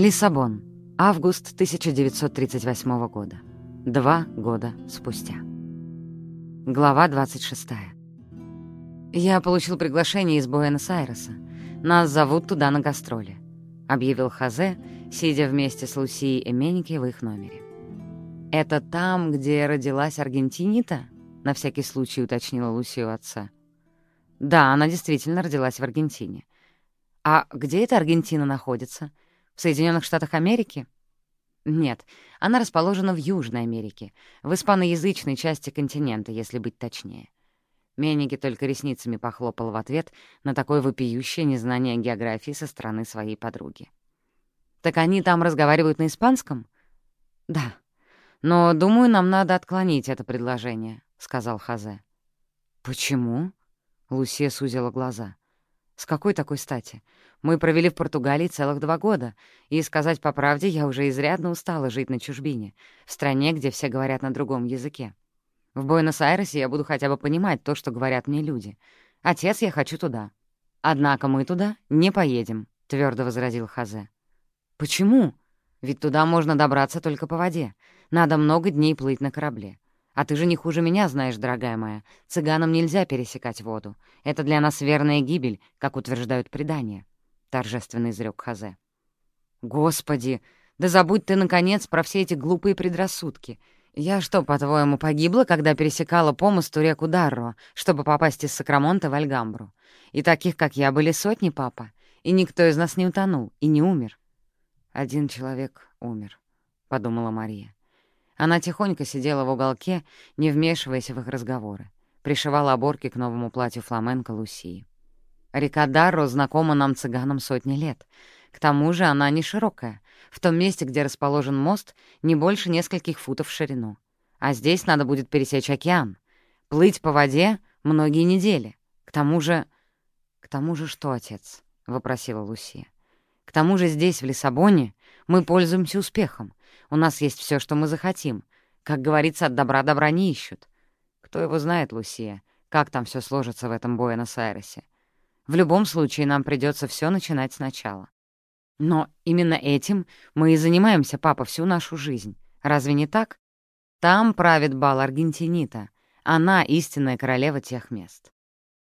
Лиссабон. Август 1938 года. Два года спустя. Глава 26. «Я получил приглашение из Буэнос-Айреса. Нас зовут туда на гастроли», — объявил Хазе, сидя вместе с Лусией Эменики в их номере. «Это там, где родилась Аргентинита?» — на всякий случай уточнила Луси у отца. «Да, она действительно родилась в Аргентине. А где эта Аргентина находится? В Соединенных Штатах Америки?» Нет, она расположена в Южной Америке, в испаноязычной части континента, если быть точнее. Менниги только ресницами похлопал в ответ на такое вопиющее незнание географии со стороны своей подруги. «Так они там разговаривают на испанском?» «Да. Но, думаю, нам надо отклонить это предложение», — сказал Хазе. «Почему?» — Лусия сузила глаза. «С какой такой стати? Мы провели в Португалии целых два года, и, сказать по правде, я уже изрядно устала жить на чужбине, в стране, где все говорят на другом языке. В Буэнос-Айресе я буду хотя бы понимать то, что говорят мне люди. Отец, я хочу туда. Однако мы туда не поедем, — твердо возразил Хазе. Почему? Ведь туда можно добраться только по воде. Надо много дней плыть на корабле. А ты же не хуже меня знаешь, дорогая моя. Цыганам нельзя пересекать воду. Это для нас верная гибель, как утверждают предания. — торжественно изрек Хазе. «Господи, да забудь ты, наконец, про все эти глупые предрассудки. Я что, по-твоему, погибла, когда пересекала по мосту реку Дарро, чтобы попасть из Сакрамонта в Альгамбру? И таких, как я, были сотни, папа, и никто из нас не утонул и не умер». «Один человек умер», — подумала Мария. Она тихонько сидела в уголке, не вмешиваясь в их разговоры, пришивала оборки к новому платью фламенко Лусии. Река Дарро знакома нам цыганам сотни лет. К тому же она не широкая. В том месте, где расположен мост, не больше нескольких футов в ширину. А здесь надо будет пересечь океан. Плыть по воде многие недели. К тому же... — К тому же что, отец? — вопросила Лусия. — К тому же здесь, в Лиссабоне, мы пользуемся успехом. У нас есть все, что мы захотим. Как говорится, от добра добра не ищут. Кто его знает, Лусия, как там все сложится в этом Буэнос-Айресе. В любом случае нам придется все начинать сначала. Но именно этим мы и занимаемся, папа, всю нашу жизнь. Разве не так? Там правит бал Аргентинита. Она — истинная королева тех мест.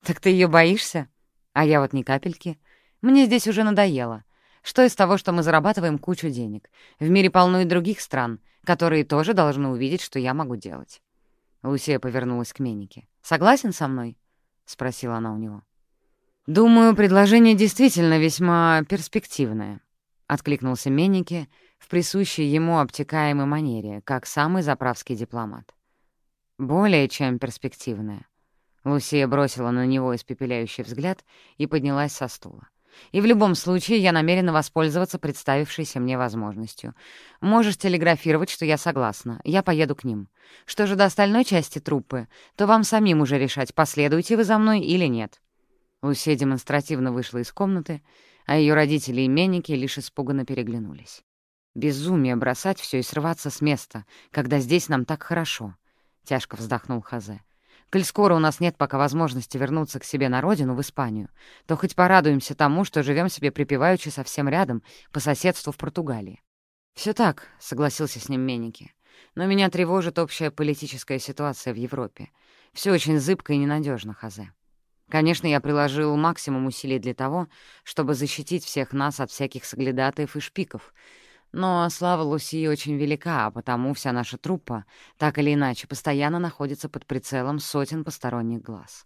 Так ты ее боишься? А я вот ни капельки. Мне здесь уже надоело. Что из того, что мы зарабатываем кучу денег? В мире полно и других стран, которые тоже должны увидеть, что я могу делать. Лусия повернулась к Менике. «Согласен со мной?» — спросила она у него. «Думаю, предложение действительно весьма перспективное», — откликнулся Меннике в присущей ему обтекаемой манере, как самый заправский дипломат. «Более чем перспективное». Лусия бросила на него испепеляющий взгляд и поднялась со стула. «И в любом случае я намерена воспользоваться представившейся мне возможностью. Можешь телеграфировать, что я согласна. Я поеду к ним. Что же до остальной части труппы, то вам самим уже решать, последуете вы за мной или нет». Лусия демонстративно вышла из комнаты, а ее родители и Менники лишь испуганно переглянулись. «Безумие бросать все и срываться с места, когда здесь нам так хорошо», — тяжко вздохнул Хазе. «Коль скоро у нас нет пока возможности вернуться к себе на родину, в Испанию, то хоть порадуемся тому, что живем себе припеваючи совсем рядом, по соседству в Португалии». Все так», — согласился с ним Менники. «Но меня тревожит общая политическая ситуация в Европе. Все очень зыбко и ненадежно, Хазе. Конечно, я приложил максимум усилий для того, чтобы защитить всех нас от всяких соглядатаев и шпиков. Но слава Лусии очень велика, а потому вся наша труппа, так или иначе, постоянно находится под прицелом сотен посторонних глаз.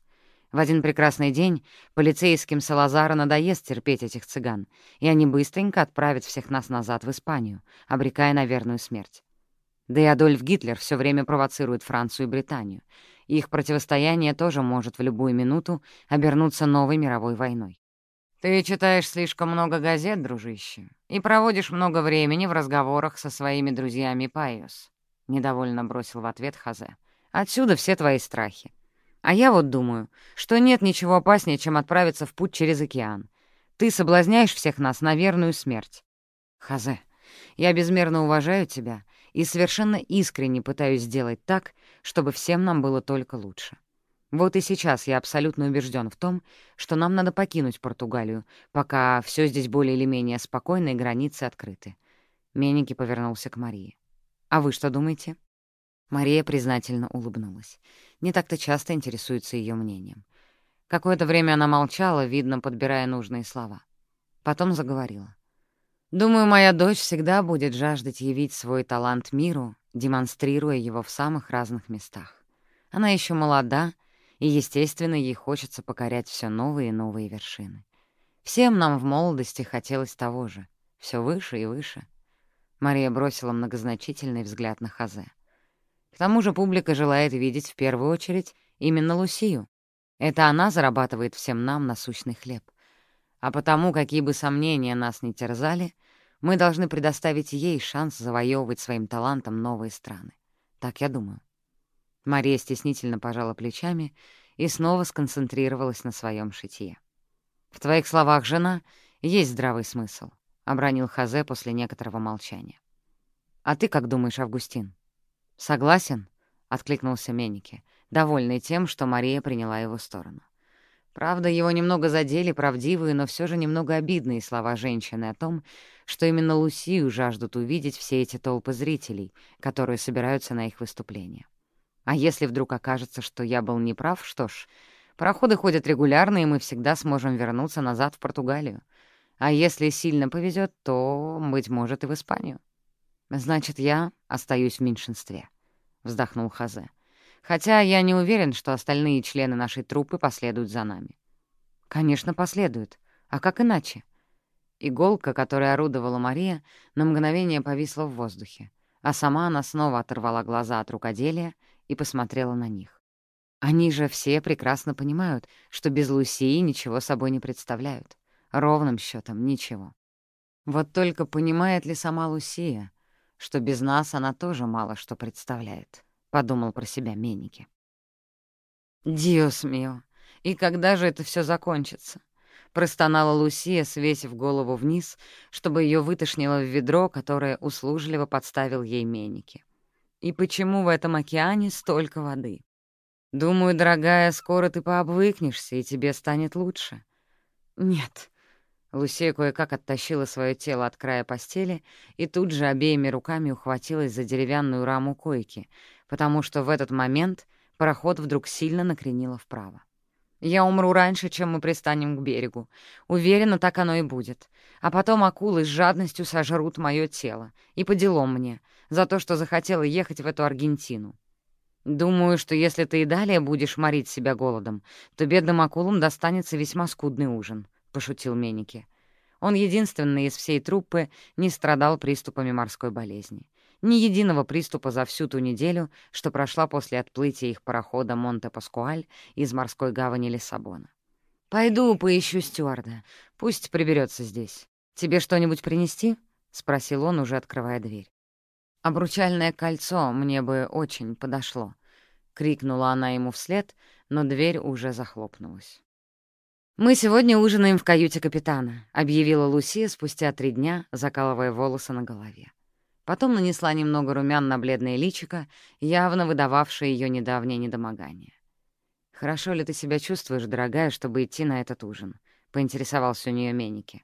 В один прекрасный день полицейским Салазара надоест терпеть этих цыган, и они быстренько отправят всех нас назад в Испанию, обрекая на верную смерть. Да и Адольф Гитлер все время провоцирует Францию и Британию — их противостояние тоже может в любую минуту обернуться новой мировой войной. «Ты читаешь слишком много газет, дружище, и проводишь много времени в разговорах со своими друзьями Пайос», — недовольно бросил в ответ Хазе. «Отсюда все твои страхи. А я вот думаю, что нет ничего опаснее, чем отправиться в путь через океан. Ты соблазняешь всех нас на верную смерть. Хазе, я безмерно уважаю тебя и совершенно искренне пытаюсь сделать так, чтобы всем нам было только лучше. Вот и сейчас я абсолютно убежден в том, что нам надо покинуть Португалию, пока все здесь более или менее спокойно и границы открыты. Меники повернулся к Марии. «А вы что думаете?» Мария признательно улыбнулась. Не так-то часто интересуется ее мнением. Какое-то время она молчала, видно, подбирая нужные слова. Потом заговорила. «Думаю, моя дочь всегда будет жаждать явить свой талант миру, демонстрируя его в самых разных местах. Она еще молода, и, естественно, ей хочется покорять все новые и новые вершины. Всем нам в молодости хотелось того же, все выше и выше. Мария бросила многозначительный взгляд на Хазе. К тому же публика желает видеть в первую очередь именно Лусию. Это она зарабатывает всем нам насущный хлеб. А потому, какие бы сомнения нас ни терзали, мы должны предоставить ей шанс завоевывать своим талантом новые страны. Так я думаю. Мария стеснительно пожала плечами и снова сконцентрировалась на своем шитье. «В твоих словах, жена, есть здравый смысл», — обронил Хазе после некоторого молчания. «А ты как думаешь, Августин?» «Согласен?» — откликнулся Меники, довольный тем, что Мария приняла его сторону. Правда, его немного задели правдивые, но все же немного обидные слова женщины о том, что именно Лусию жаждут увидеть все эти толпы зрителей, которые собираются на их выступление. А если вдруг окажется, что я был неправ, что ж, пароходы ходят регулярно, и мы всегда сможем вернуться назад в Португалию. А если сильно повезет, то, быть может, и в Испанию. Значит, я остаюсь в меньшинстве, — вздохнул Хазе. Хотя я не уверен, что остальные члены нашей труппы последуют за нами. Конечно, последуют. А как иначе? Иголка, которой орудовала Мария, на мгновение повисла в воздухе, а сама она снова оторвала глаза от рукоделия и посмотрела на них. Они же все прекрасно понимают, что без Лусии ничего собой не представляют. Ровным счетом ничего. Вот только понимает ли сама Лусия, что без нас она тоже мало что представляет? Подумал про себя Меники. «Диос мио! И когда же это все закончится?» Простонала Лусия, свесив голову вниз, чтобы ее вытошнило в ведро, которое услужливо подставил ей Меники. «И почему в этом океане столько воды? Думаю, дорогая, скоро ты пообвыкнешься, и тебе станет лучше». «Нет», Лусия кое-как оттащила свое тело от края постели и тут же обеими руками ухватилась за деревянную раму койки, потому что в этот момент пароход вдруг сильно накренило вправо. «Я умру раньше, чем мы пристанем к берегу. Уверена, так оно и будет. А потом акулы с жадностью сожрут мое тело. И по делам мне, за то, что захотела ехать в эту Аргентину. Думаю, что если ты и далее будешь морить себя голодом, то бедным акулам достанется весьма скудный ужин», — пошутил Меники. Он единственный из всей труппы не страдал приступами морской болезни. Ни единого приступа за всю ту неделю, что прошла после отплытия их парохода «Монте-Паскуаль» из морской гавани Лиссабона. «Пойду поищу стюарда. Пусть приберется здесь. Тебе что-нибудь принести?» — спросил он, уже открывая дверь. «Обручальное кольцо мне бы очень подошло», — крикнула она ему вслед, но дверь уже захлопнулась. «Мы сегодня ужинаем в каюте капитана», — объявила Лусия спустя три дня, закалывая волосы на голове. Потом нанесла немного румян на бледное личико, явно выдававшее ее недавнее недомогание. «Хорошо ли ты себя чувствуешь, дорогая, чтобы идти на этот ужин?» — поинтересовался у нее Меники.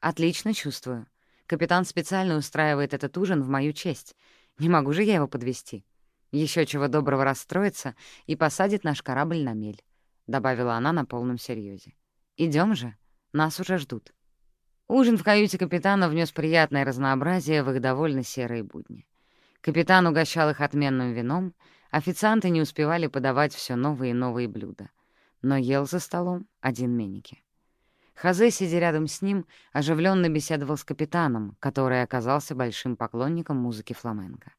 «Отлично чувствую. Капитан специально устраивает этот ужин в мою честь. Не могу же я его подвести. Еще чего доброго расстроится и посадит наш корабль на мель», — добавила она на полном серьезе. Идем же, нас уже ждут». Ужин в каюте капитана внес приятное разнообразие в их довольно серые будни. Капитан угощал их отменным вином, официанты не успевали подавать все новые и новые блюда. Но ел за столом один Меники. Хазе, сидя рядом с ним, оживленно беседовал с капитаном, который оказался большим поклонником музыки фламенко.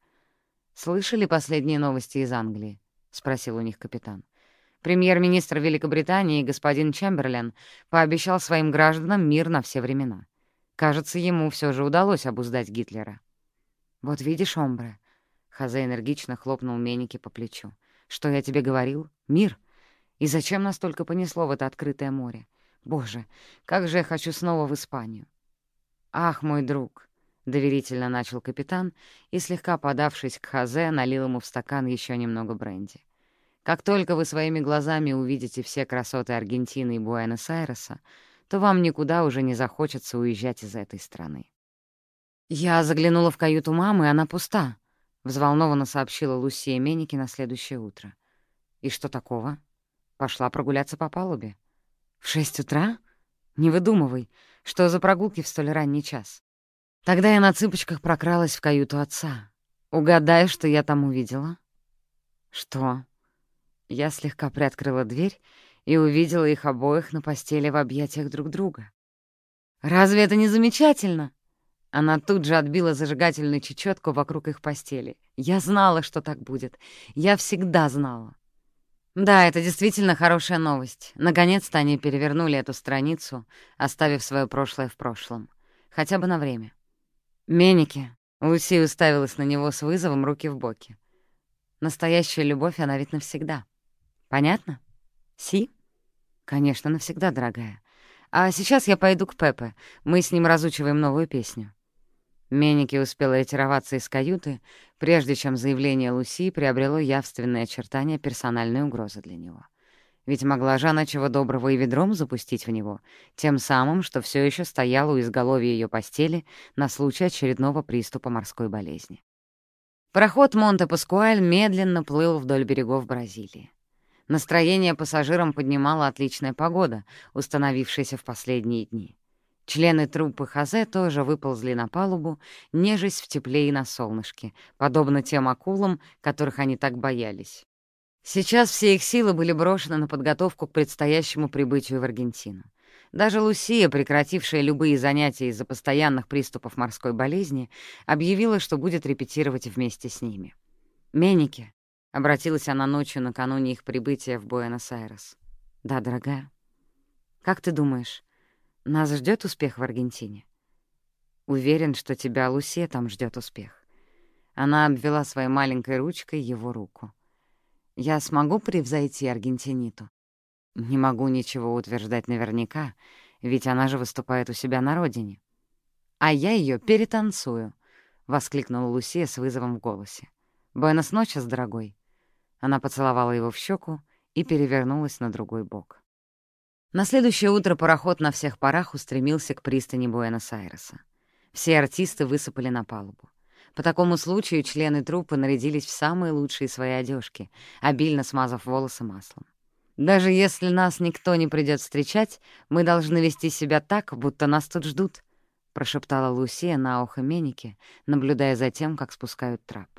«Слышали последние новости из Англии?» — спросил у них капитан. Премьер-министр Великобритании господин Чемберлен пообещал своим гражданам мир на все времена. Кажется, ему все же удалось обуздать Гитлера. «Вот видишь, Омбре», — Хазе энергично хлопнул Меники по плечу, — «что я тебе говорил? Мир? И зачем нас только понесло в это открытое море? Боже, как же я хочу снова в Испанию!» «Ах, мой друг!» — доверительно начал капитан и, слегка подавшись к Хазе, налил ему в стакан еще немного бренди. Как только вы своими глазами увидите все красоты Аргентины и Буэнос-Айреса, то вам никуда уже не захочется уезжать из этой страны. Я заглянула в каюту мамы, она пуста, — взволнованно сообщила Лусия Меники на следующее утро. И что такого? Пошла прогуляться по палубе. В шесть утра? Не выдумывай, что за прогулки в столь ранний час. Тогда я на цыпочках прокралась в каюту отца. Угадай, что я там увидела? Что? Я слегка приоткрыла дверь и увидела их обоих на постели в объятиях друг друга. «Разве это не замечательно?» Она тут же отбила зажигательную чечетку вокруг их постели. «Я знала, что так будет. Я всегда знала». Да, это действительно хорошая новость. Наконец-то они перевернули эту страницу, оставив свое прошлое в прошлом. Хотя бы на время. «Меники», — Луси уставилась на него с вызовом руки в боки. «Настоящая любовь, она ведь навсегда». Понятно? Си? Конечно, навсегда, дорогая. А сейчас я пойду к Пепе. Мы с ним разучиваем новую песню. Меники успела ретироваться из каюты, прежде чем заявление Луси приобрело явственные очертания персональной угрозы для него. Ведь могла же она чего доброго и ведром запустить в него, тем самым, что все еще стояла у изголовья ее постели на случай очередного приступа морской болезни. Пароход Монте-Паскуаль медленно плыл вдоль берегов Бразилии. Настроение пассажирам поднимала отличная погода, установившаяся в последние дни. Члены труппы Хазе тоже выползли на палубу, нежесть в тепле и на солнышке, подобно тем акулам, которых они так боялись. Сейчас все их силы были брошены на подготовку к предстоящему прибытию в Аргентину. Даже Лусия, прекратившая любые занятия из-за постоянных приступов морской болезни, объявила, что будет репетировать вместе с ними. Меники, Обратилась она ночью накануне их прибытия в Буэнос-Айрес. «Да, дорогая. Как ты думаешь, нас ждет успех в Аргентине?» «Уверен, что тебя, Лусия, там ждет успех». Она обвела своей маленькой ручкой его руку. «Я смогу превзойти Аргентиниту?» «Не могу ничего утверждать наверняка, ведь она же выступает у себя на родине». «А я ее перетанцую», — воскликнула Лусия с вызовом в голосе. «Буэнос ночес, дорогой». Она поцеловала его в щеку и перевернулась на другой бок. На следующее утро пароход на всех парах устремился к пристани Буэнос-Айреса. Все артисты высыпали на палубу. По такому случаю члены труппы нарядились в самые лучшие свои одежки, обильно смазав волосы маслом. «Даже если нас никто не придет встречать, мы должны вести себя так, будто нас тут ждут», — прошептала Лусия на ухо Меники, наблюдая за тем, как спускают трап.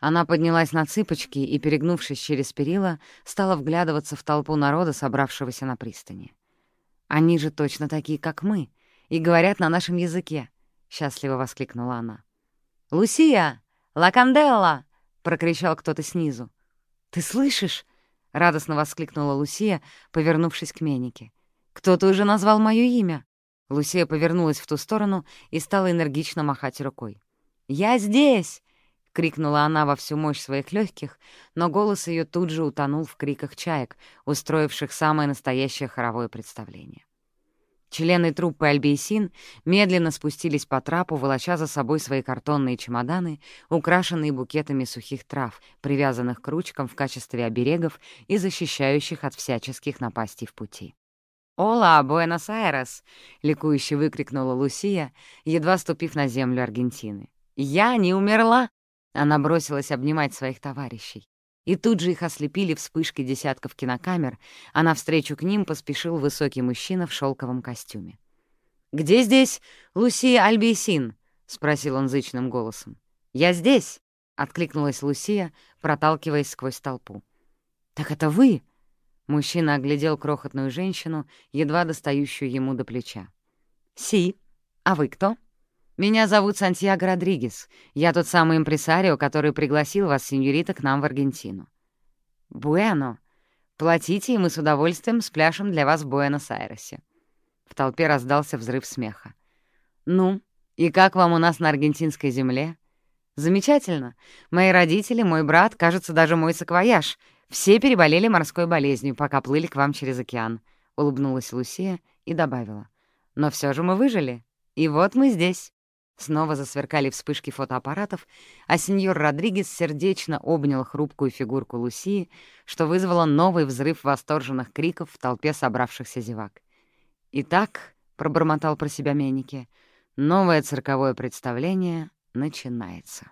Она поднялась на цыпочки и, перегнувшись через перила, стала вглядываться в толпу народа, собравшегося на пристани. «Они же точно такие, как мы, и говорят на нашем языке», — счастливо воскликнула она. «Лусия! Лаканделла!» — прокричал кто-то снизу. «Ты слышишь?» — радостно воскликнула Лусия, повернувшись к Менике. «Кто-то уже назвал моё имя». Лусия повернулась в ту сторону и стала энергично махать рукой. «Я здесь! Крикнула она во всю мощь своих легких, но голос ее тут же утонул в криках чаек, устроивших самое настоящее хоровое представление. Члены труппы Альбейсин медленно спустились по трапу, волоча за собой свои картонные чемоданы, украшенные букетами сухих трав, привязанных к ручкам в качестве оберегов и защищающих от всяческих напастей в пути. «Ола, Буэнос-Айрес!» — ликующе выкрикнула Лусия, едва ступив на землю Аргентины. «Я не умерла!» Она бросилась обнимать своих товарищей. И тут же их ослепили вспышки десятков кинокамер, а навстречу к ним поспешил высокий мужчина в шелковом костюме. «Где здесь Лусия Альбейсин?» — спросил он зычным голосом. «Я здесь!» — откликнулась Лусия, проталкиваясь сквозь толпу. «Так это вы?» — мужчина оглядел крохотную женщину, едва достающую ему до плеча. «Си, а вы кто?» «Меня зовут Сантьяго Родригес. Я тот самый импресарио, который пригласил вас, сеньорита, к нам в Аргентину». «Буэно. Платите, и мы с удовольствием спляшем для вас в Буэнос-Айресе». В толпе раздался взрыв смеха. «Ну, и как вам у нас на аргентинской земле?» «Замечательно. Мои родители, мой брат, кажется, даже мой саквояж. Все переболели морской болезнью, пока плыли к вам через океан», — улыбнулась Лусия и добавила. «Но все же мы выжили. И вот мы здесь». Снова засверкали вспышки фотоаппаратов, а сеньор Родригес сердечно обнял хрупкую фигурку Лусии, что вызвало новый взрыв восторженных криков в толпе собравшихся зевак. «Итак», — пробормотал про себя Меники, — «новое цирковое представление начинается».